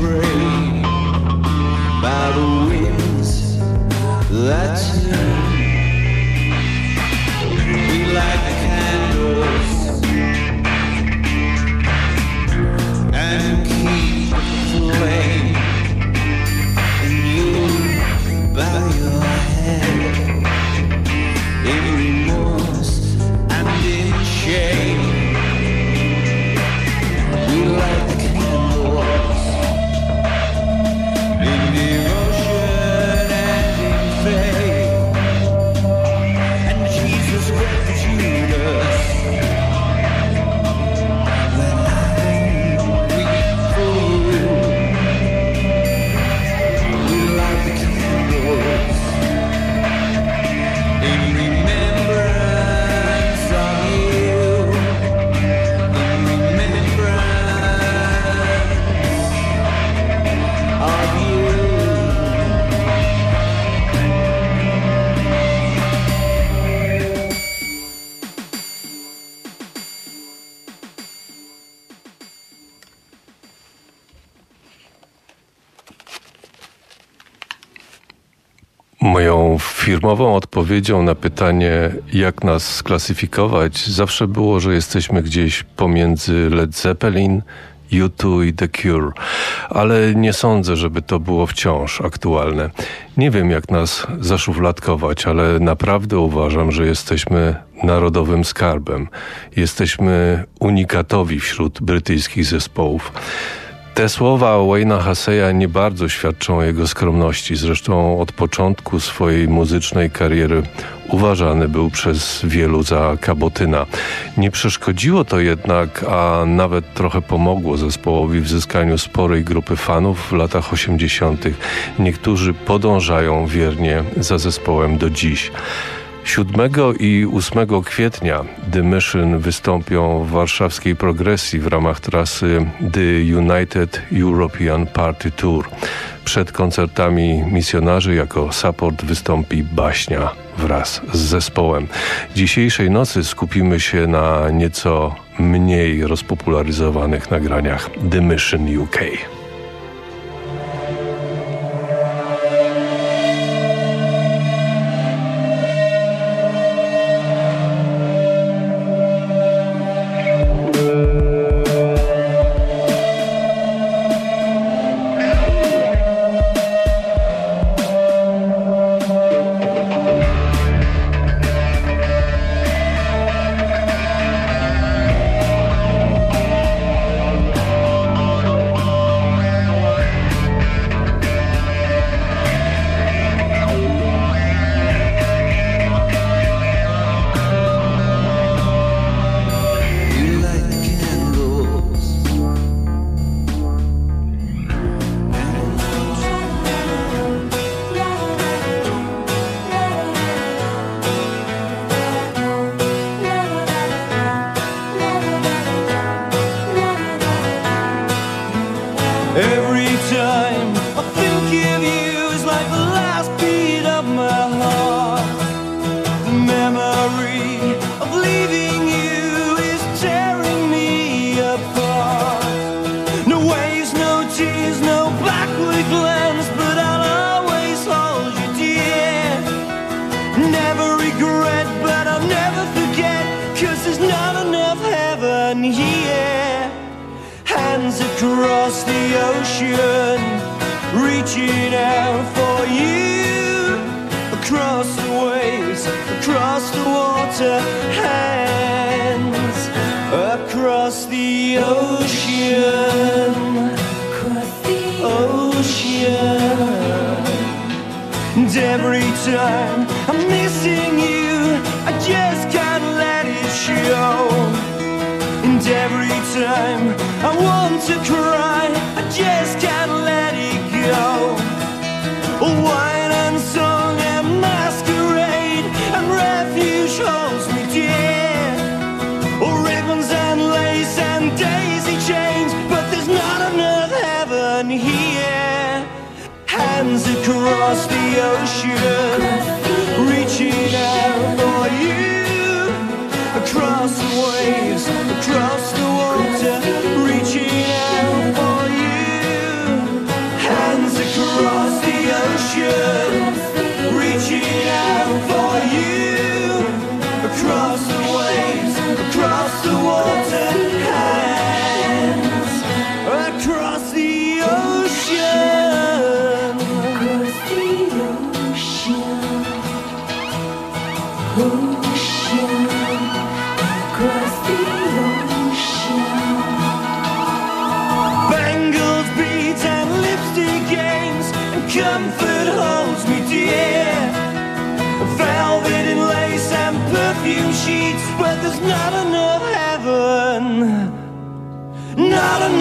spray by the winds that new. Firmową odpowiedzią na pytanie, jak nas sklasyfikować, zawsze było, że jesteśmy gdzieś pomiędzy Led Zeppelin, U2 i The Cure, ale nie sądzę, żeby to było wciąż aktualne. Nie wiem, jak nas zaszufladkować, ale naprawdę uważam, że jesteśmy narodowym skarbem. Jesteśmy unikatowi wśród brytyjskich zespołów. Te słowa Wayne'a Haseya nie bardzo świadczą o jego skromności. Zresztą od początku swojej muzycznej kariery uważany był przez wielu za kabotyna. Nie przeszkodziło to jednak, a nawet trochę pomogło zespołowi w zyskaniu sporej grupy fanów w latach 80. Niektórzy podążają wiernie za zespołem do dziś. 7 i 8 kwietnia The Mission wystąpią w warszawskiej progresji w ramach trasy The United European Party Tour. Przed koncertami misjonarzy jako support wystąpi Baśnia wraz z zespołem. Dzisiejszej nocy skupimy się na nieco mniej rozpopularyzowanych nagraniach every time. time. I'm missing you, I just can't let it show. And every time I want to cry, I just can't let it go. Wine and song and masquerade and refuge holds me dear. Or ribbons and lace and daisy chains, but there's not enough heaven here hands across the ocean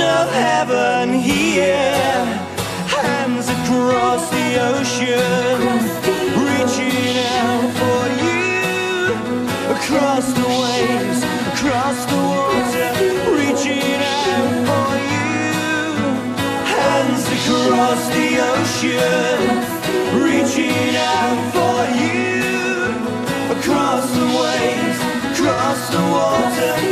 enough heaven here. Hands across the ocean, reaching out for you. Across the waves, across the water, reaching out for you. Hands across the ocean, reaching out for you. Across the waves, across the water,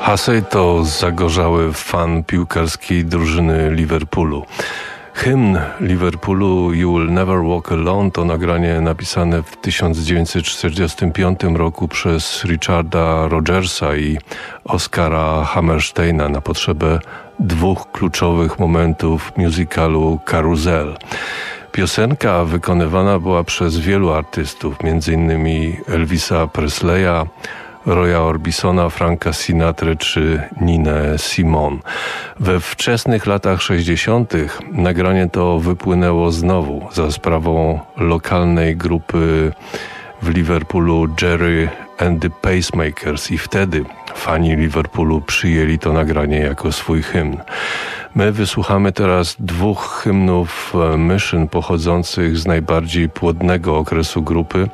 Hasej to zagorzały fan piłkarskiej drużyny Liverpoolu. Hymn Liverpoolu You Will Never Walk Alone to nagranie napisane w 1945 roku przez Richarda Rogersa i Oscara Hammersteina na potrzebę dwóch kluczowych momentów musicalu Carousel. Piosenka wykonywana była przez wielu artystów, m.in. Elvisa Presleya, Roya Orbisona, Franka Sinatra czy Ninę Simon. We wczesnych latach 60. nagranie to wypłynęło znowu za sprawą lokalnej grupy w Liverpoolu Jerry and the Pacemakers i wtedy fani Liverpoolu przyjęli to nagranie jako swój hymn. My wysłuchamy teraz dwóch hymnów Mission pochodzących z najbardziej płodnego okresu grupy,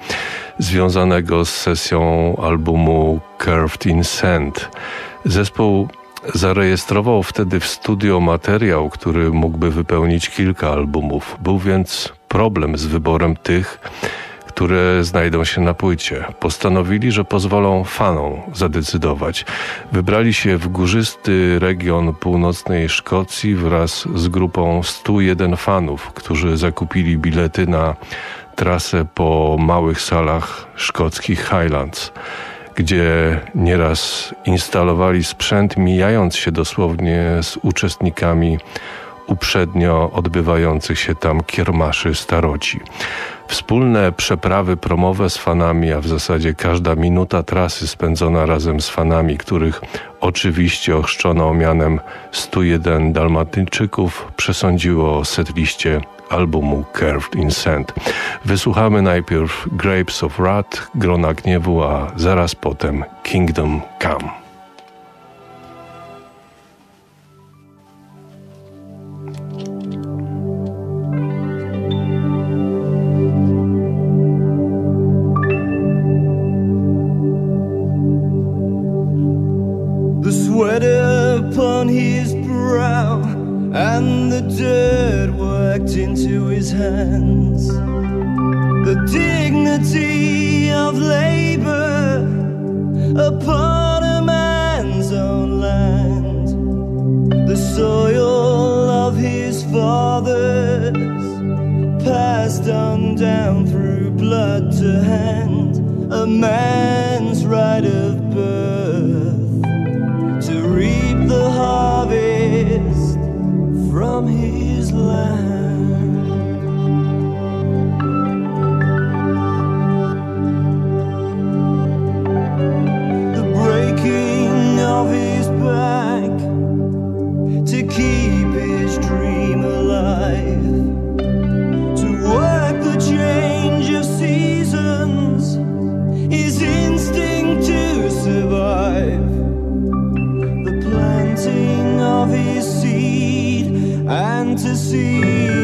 związanego z sesją albumu Curved in Sand. Zespół zarejestrował wtedy w studio materiał, który mógłby wypełnić kilka albumów. Był więc problem z wyborem tych, które znajdą się na płycie. Postanowili, że pozwolą fanom zadecydować. Wybrali się w górzysty region północnej Szkocji wraz z grupą 101 fanów, którzy zakupili bilety na trasę po małych salach szkockich Highlands gdzie nieraz instalowali sprzęt, mijając się dosłownie z uczestnikami uprzednio odbywających się tam kiermaszy staroci. Wspólne przeprawy promowe z fanami, a w zasadzie każda minuta trasy spędzona razem z fanami, których oczywiście ochrzczono mianem 101 Dalmatyńczyków, przesądziło o setliście albumu Curved in Sand. Wysłuchamy najpierw Grapes of Wrath, Grona Gniewu, a zaraz potem Kingdom Come. And the dirt worked into his hands. The dignity of labor upon a man's own land. The soil of his fathers passed on down through blood to hand. A man's right of birth from his land. fantasy.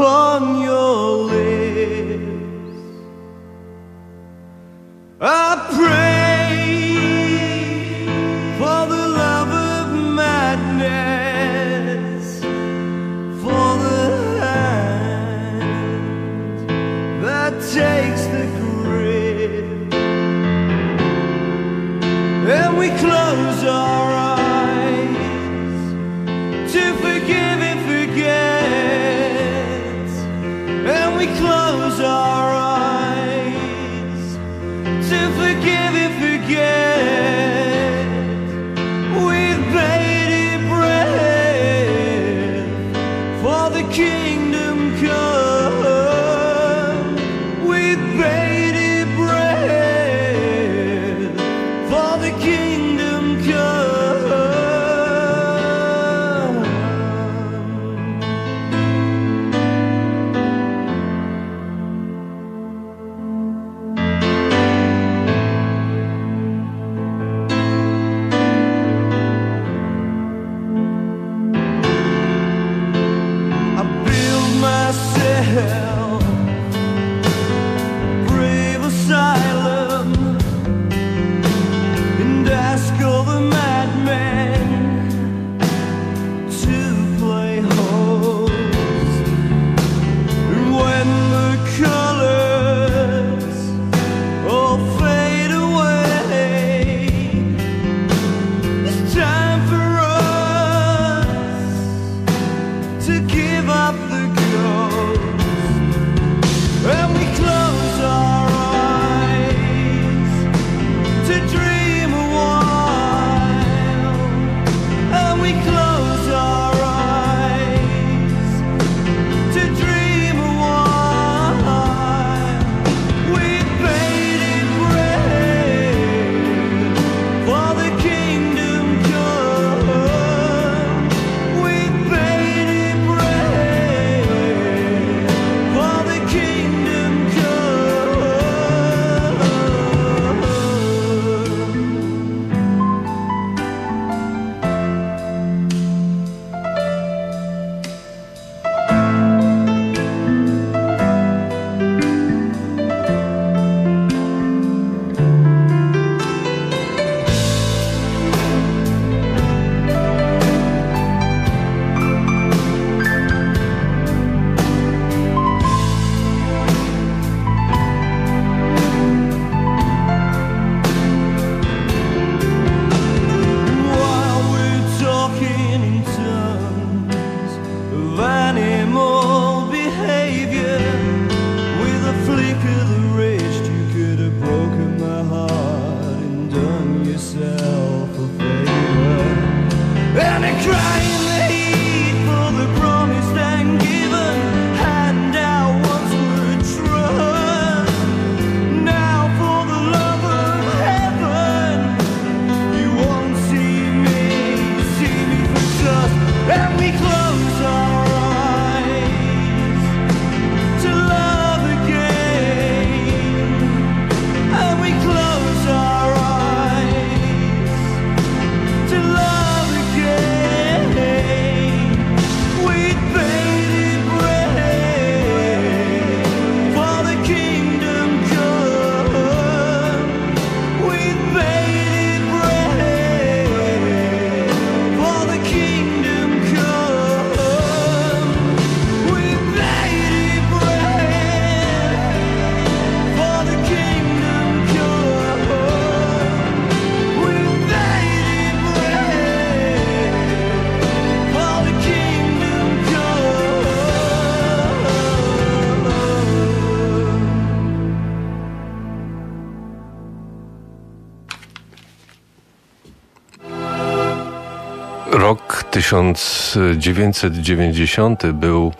Upon your lips. I pray give up the ghost. And we close our 1990 był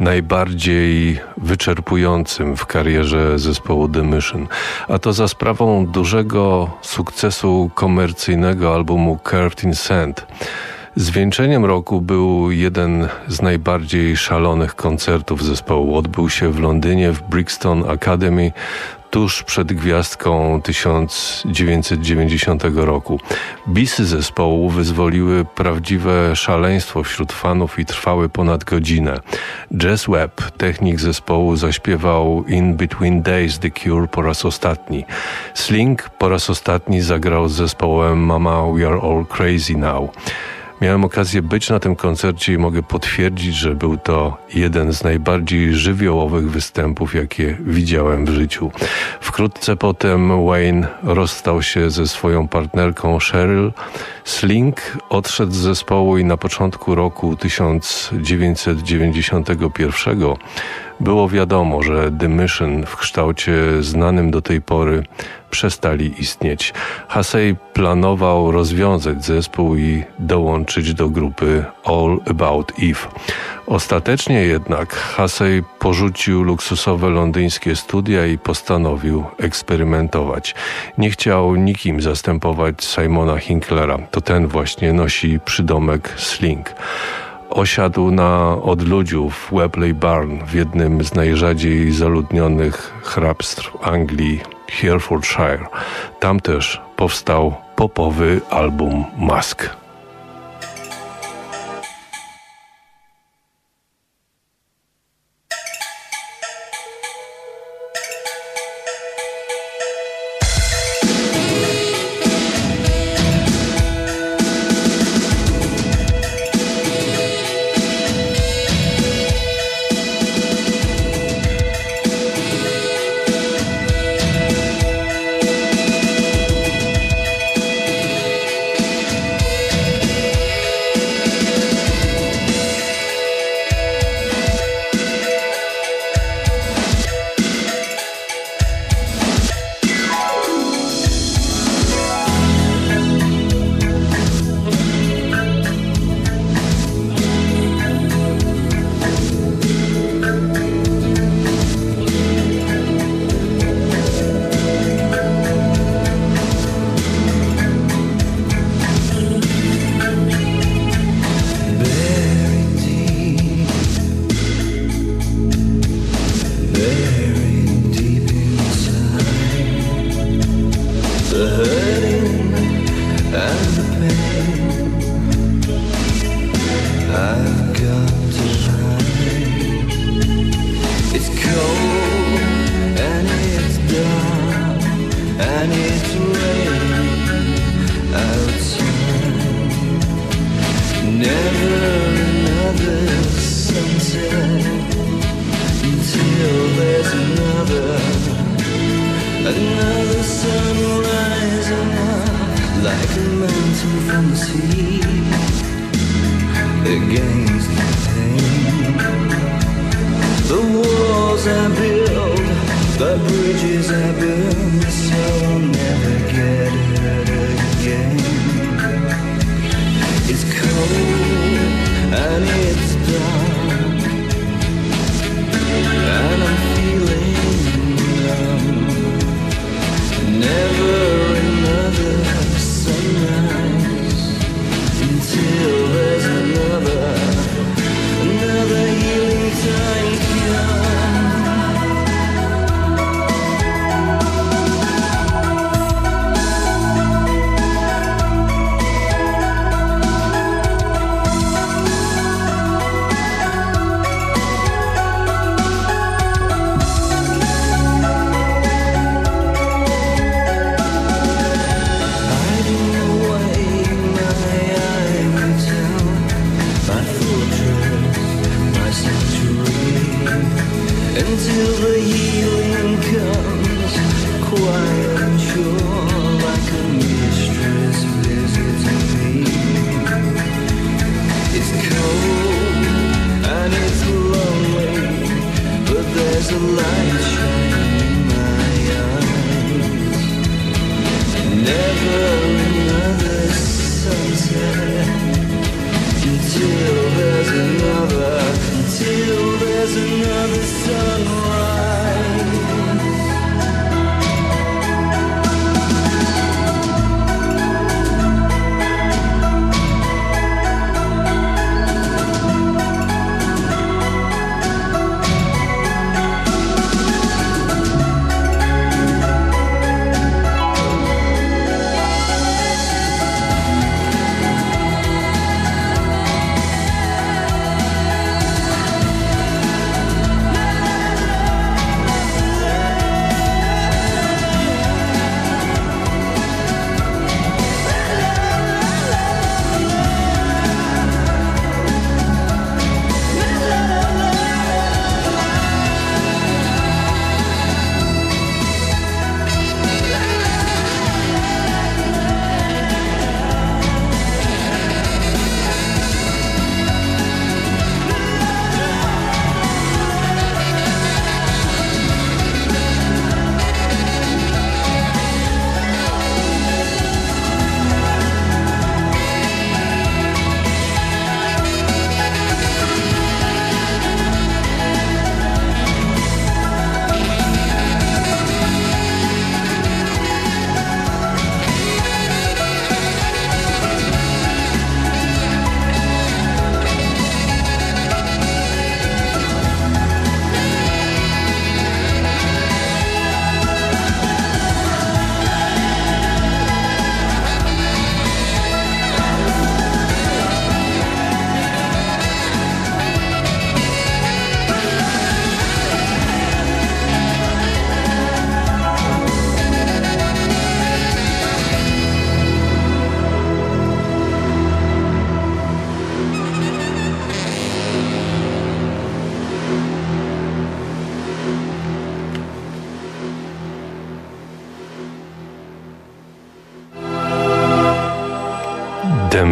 najbardziej wyczerpującym w karierze zespołu The Mission, a to za sprawą dużego sukcesu komercyjnego albumu Curved in Sand. Zwieńczeniem roku był jeden z najbardziej szalonych koncertów zespołu. Odbył się w Londynie w Brixton Academy tuż przed gwiazdką 1990 roku. Bisy zespołu wyzwoliły prawdziwe szaleństwo wśród fanów i trwały ponad godzinę. Jazz Webb, technik zespołu, zaśpiewał In Between Days The Cure po raz ostatni. Sling po raz ostatni zagrał z zespołem Mama We Are All Crazy Now. Miałem okazję być na tym koncercie i mogę potwierdzić, że był to jeden z najbardziej żywiołowych występów, jakie widziałem w życiu. Wkrótce potem Wayne rozstał się ze swoją partnerką Cheryl. Sling odszedł z zespołu i na początku roku 1991 było wiadomo, że The Mission w kształcie znanym do tej pory przestali istnieć. Hasej planował rozwiązać zespół i dołączyć do grupy All About Eve. Ostatecznie jednak Hasej porzucił luksusowe londyńskie studia i postanowił eksperymentować. Nie chciał nikim zastępować Simona Hinklera. To ten właśnie nosi przydomek Sling osiadł na odludziu w Webley Barn w jednym z najrzadziej zaludnionych hrabstw Anglii, Herefordshire. Tam też powstał popowy album Mask.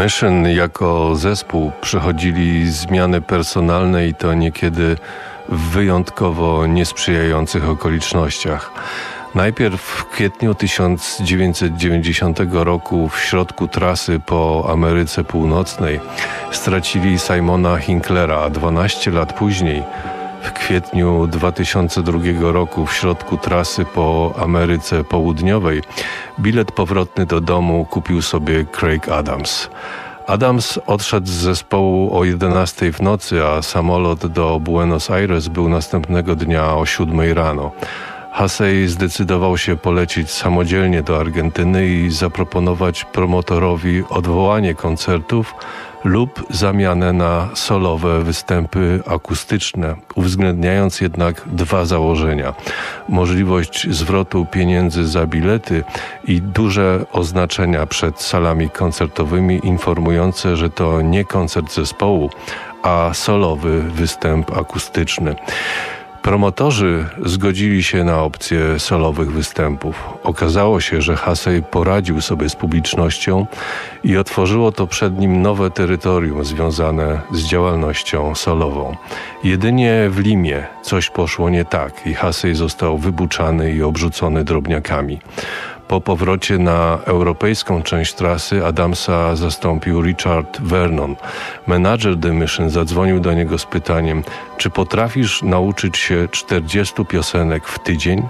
Mission jako zespół przechodzili zmiany personalne i to niekiedy w wyjątkowo niesprzyjających okolicznościach. Najpierw w kwietniu 1990 roku w środku trasy po Ameryce Północnej stracili Simona Hinklera, a 12 lat później kwietniu 2002 roku w środku trasy po Ameryce Południowej bilet powrotny do domu kupił sobie Craig Adams. Adams odszedł z zespołu o 11 w nocy, a samolot do Buenos Aires był następnego dnia o 7 rano. Hasej zdecydował się polecieć samodzielnie do Argentyny i zaproponować promotorowi odwołanie koncertów lub zamianę na solowe występy akustyczne, uwzględniając jednak dwa założenia: możliwość zwrotu pieniędzy za bilety i duże oznaczenia przed salami koncertowymi informujące, że to nie koncert zespołu, a solowy występ akustyczny. Promotorzy zgodzili się na opcję solowych występów. Okazało się, że Hasej poradził sobie z publicznością i otworzyło to przed nim nowe terytorium związane z działalnością solową. Jedynie w Limie coś poszło nie tak i Hasej został wybuczany i obrzucony drobniakami. Po powrocie na europejską część trasy Adamsa zastąpił Richard Vernon. Menadżer The Mission zadzwonił do niego z pytaniem, czy potrafisz nauczyć się 40 piosenek w tydzień?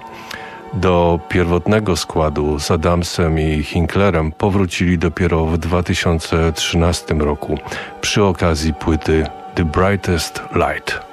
Do pierwotnego składu z Adamsem i Hinklerem powrócili dopiero w 2013 roku przy okazji płyty The Brightest Light.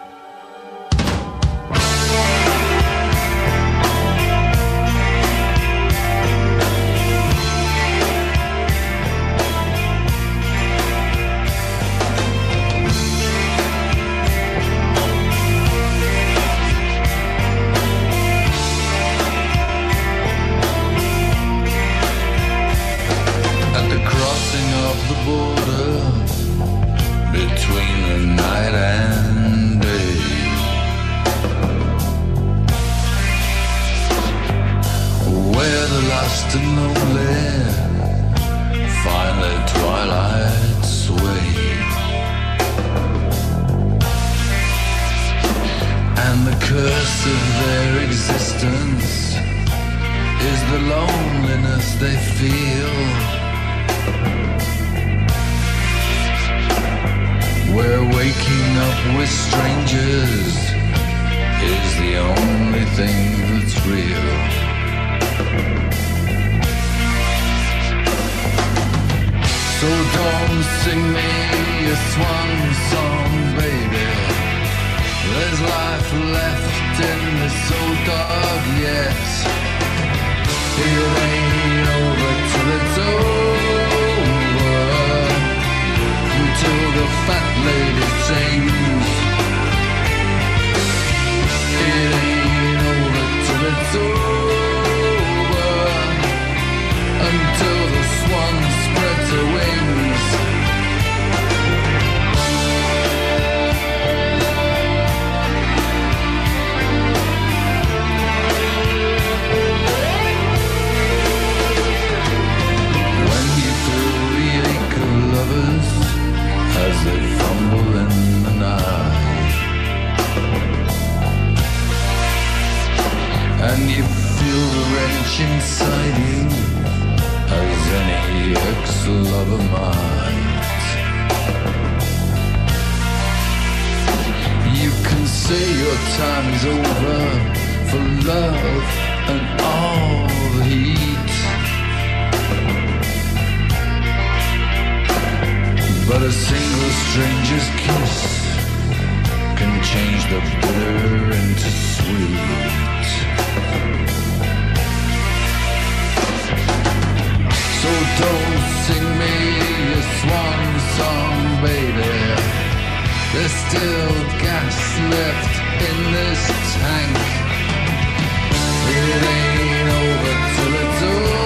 And you feel the wrench inside you as any ex-lover might. You can say your time is over for love and all the heat. But a single stranger's kiss can change the bitter into sweet. So don't sing me a swan song, baby. There's still gas left in this tank. It ain't over till it's over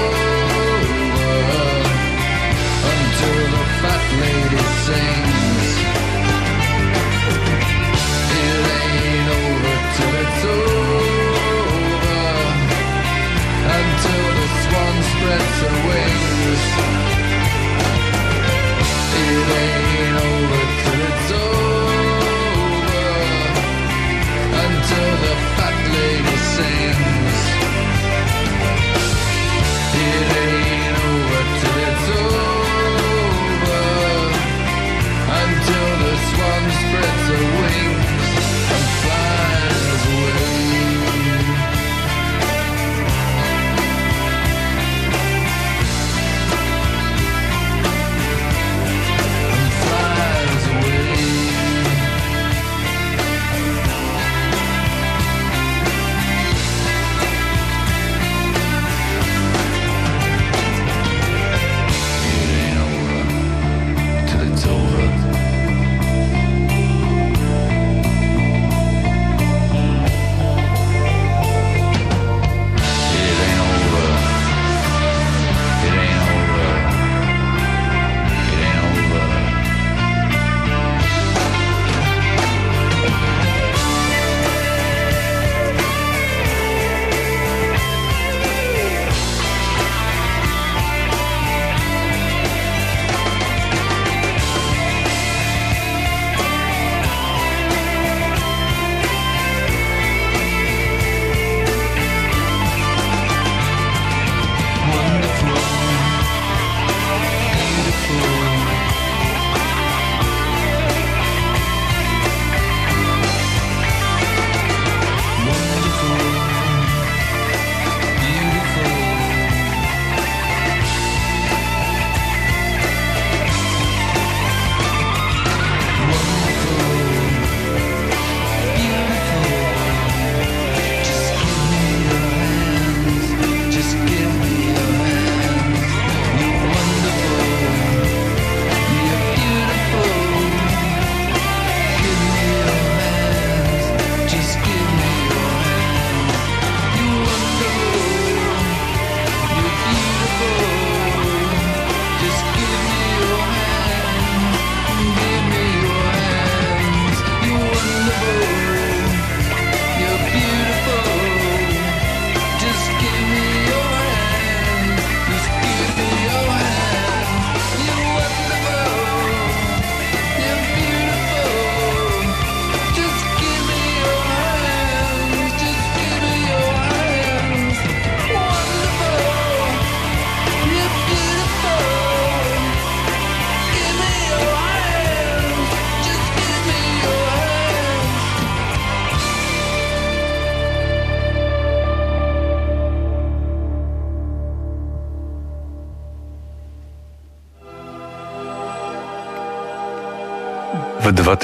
until the fat lady sings.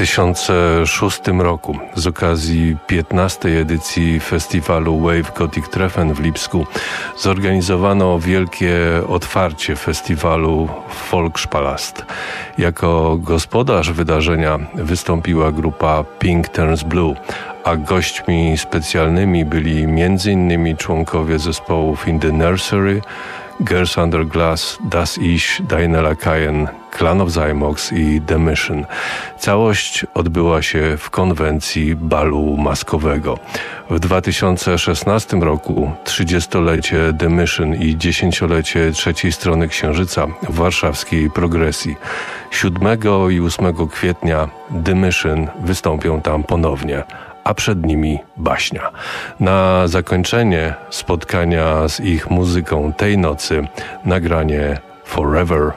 2006 roku z okazji 15. edycji festiwalu Wave Gothic Treffen w Lipsku zorganizowano wielkie otwarcie festiwalu Volkspalast. Jako gospodarz wydarzenia wystąpiła grupa Pink Turns Blue, a gośćmi specjalnymi byli m.in. członkowie zespołów In the Nursery, Girls Under Glass, Das Ish, Dainela Kayen, Clan of Zymox i The Mission. Całość odbyła się w konwencji balu maskowego. W 2016 roku 30-lecie The Mission i 10-lecie trzeciej strony Księżyca w warszawskiej progresji. 7 i 8 kwietnia The Mission wystąpią tam ponownie a przed nimi baśnia. Na zakończenie spotkania z ich muzyką tej nocy nagranie Forever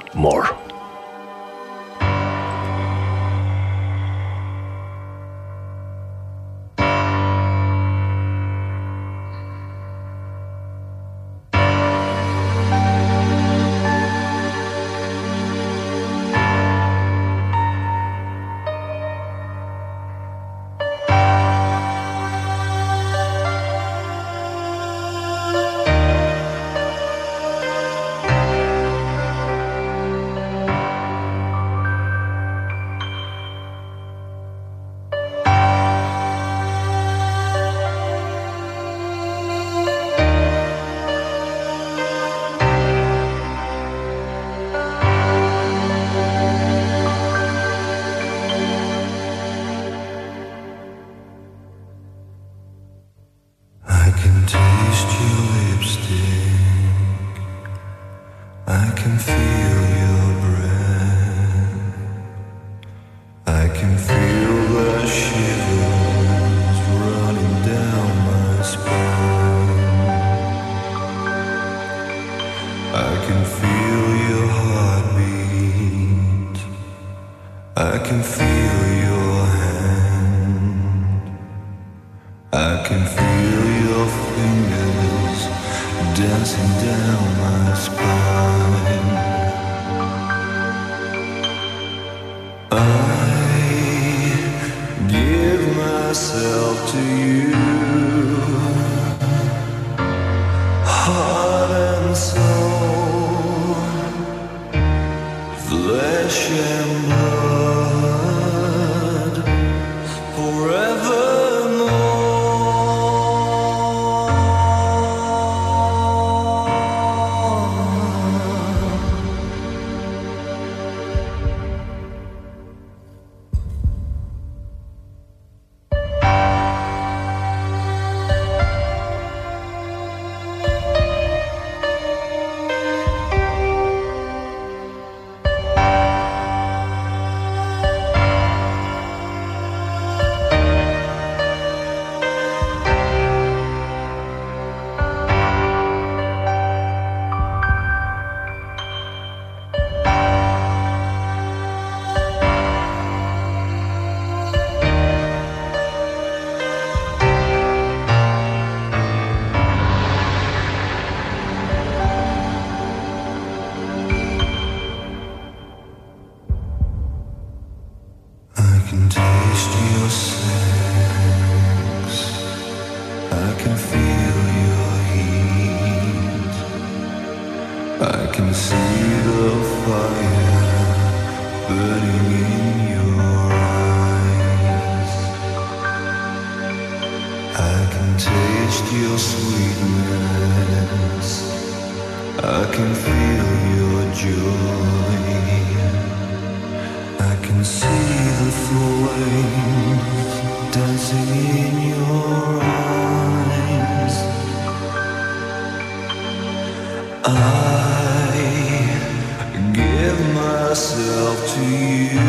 you.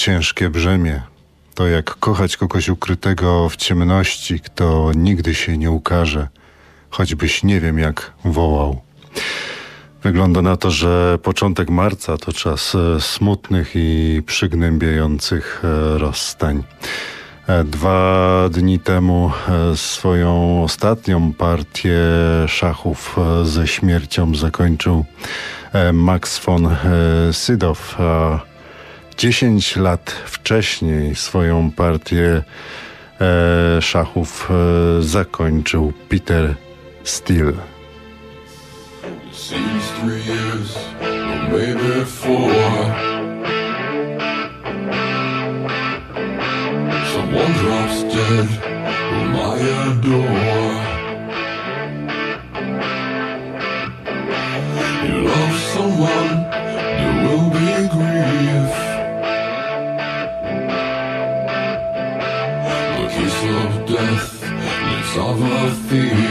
Ciężkie brzemię. To jak kochać kogoś ukrytego w ciemności, kto nigdy się nie ukaże, choćbyś nie wiem jak wołał. Wygląda na to, że początek marca to czas e, smutnych i przygnębiających e, rozstań. E, Dwa dni temu swoją ostatnią partię szachów ze śmiercią zakończył Max von Sydow. A 10 lat wcześniej swoją partię e, szachów e, zakończył Peter Steele. Someone, of a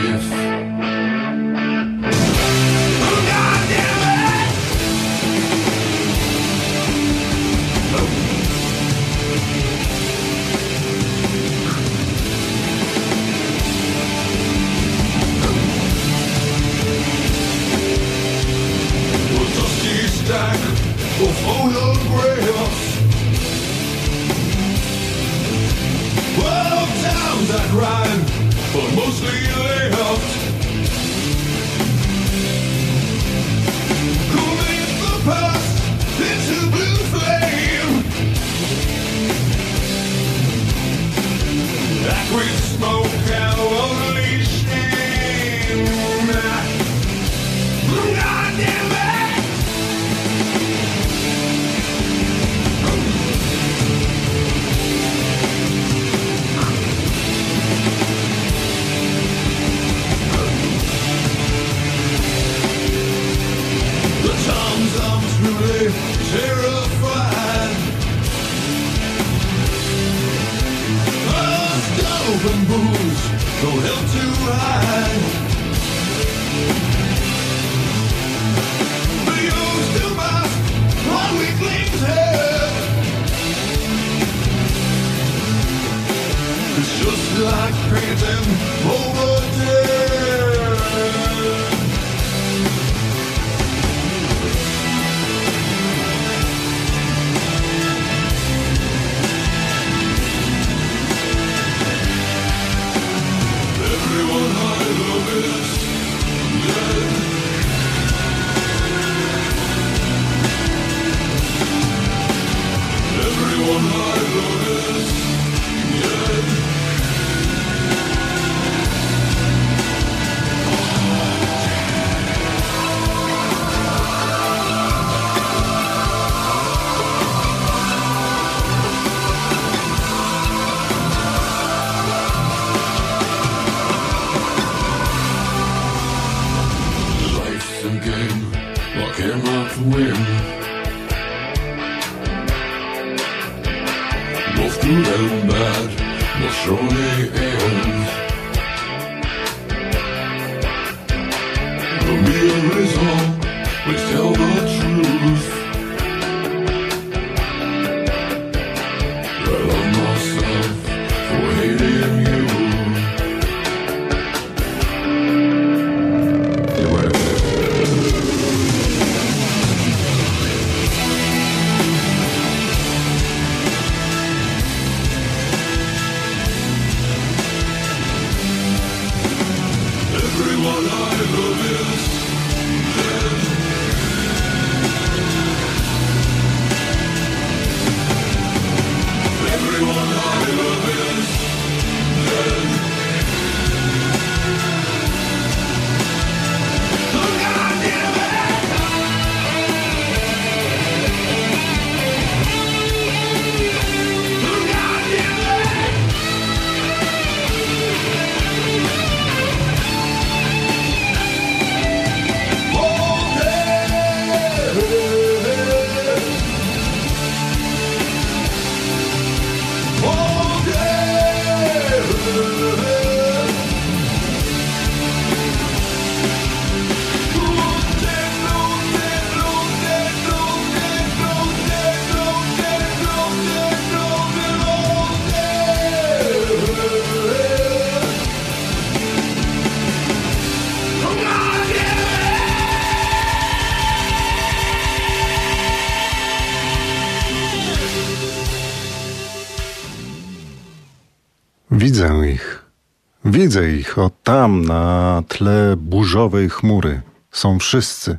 tam, na tle burzowej chmury. Są wszyscy.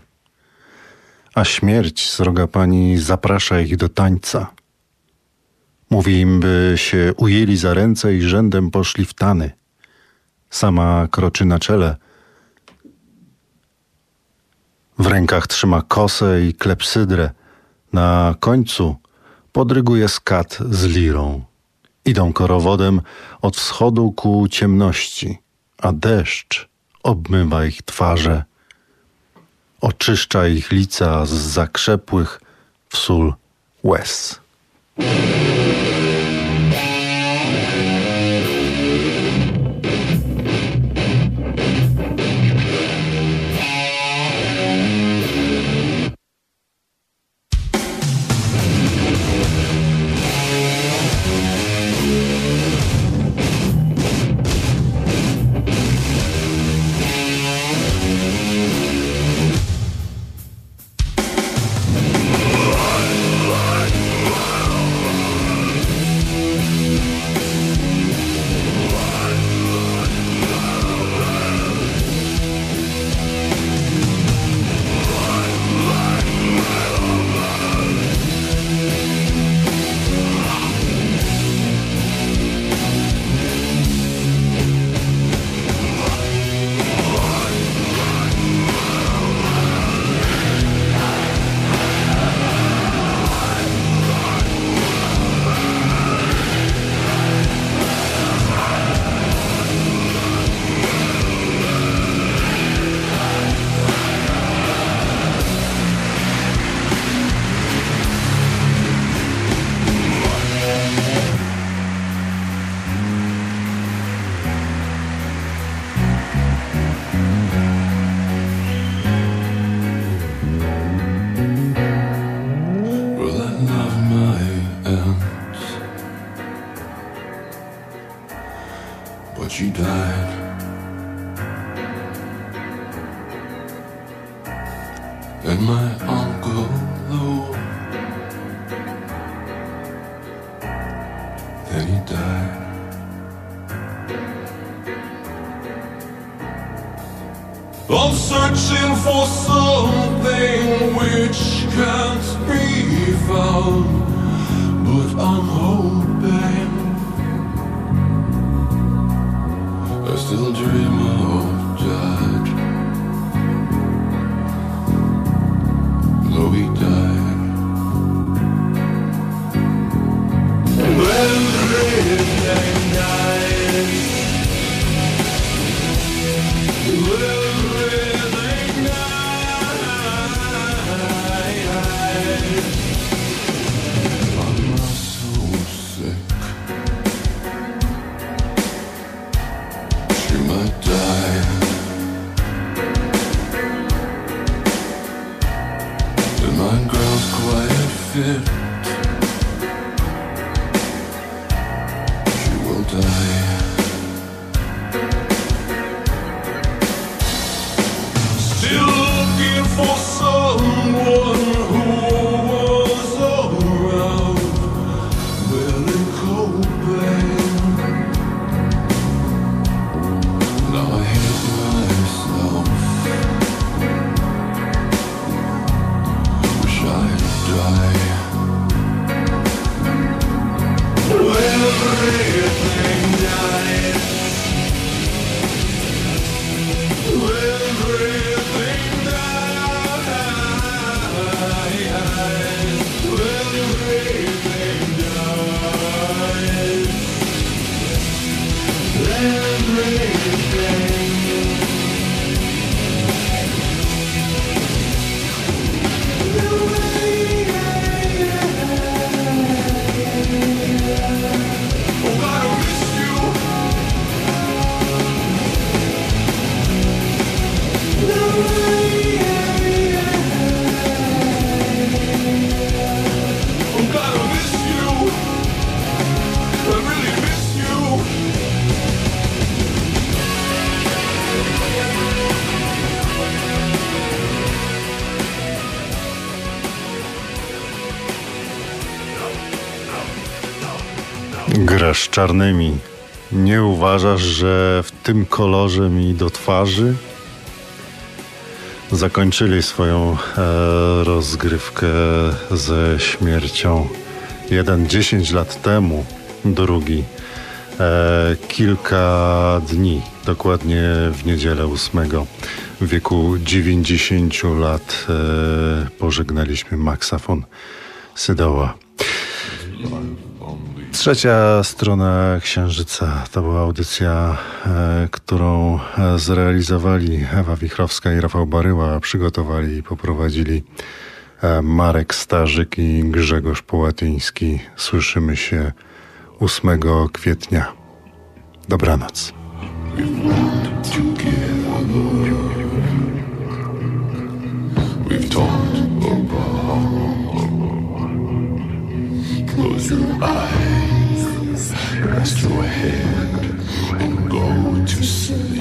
A śmierć, sroga pani, zaprasza ich do tańca. Mówi im, by się ujęli za ręce i rzędem poszli w tany. Sama kroczy na czele. W rękach trzyma kosę i klepsydrę. Na końcu podryguje skat z lirą. Idą korowodem od wschodu ku ciemności, a deszcz obmywa ich twarze, oczyszcza ich lica z zakrzepłych w sól łez. Z czarnymi. Nie uważasz, że w tym kolorze mi do twarzy zakończyli swoją e, rozgrywkę ze śmiercią. Jeden 10 lat temu, drugi e, kilka dni, dokładnie w niedzielę 8 w wieku 90 lat e, pożegnaliśmy maksafon Sydoła. Trzecia strona Księżyca to była audycja, e, którą e, zrealizowali Ewa Wichrowska i Rafał Baryła, przygotowali i poprowadzili e, Marek Starzyk i Grzegorz Połatyński. Słyszymy się 8 kwietnia. Dobranoc. We've Close your eyes, Rest your head and go to sleep.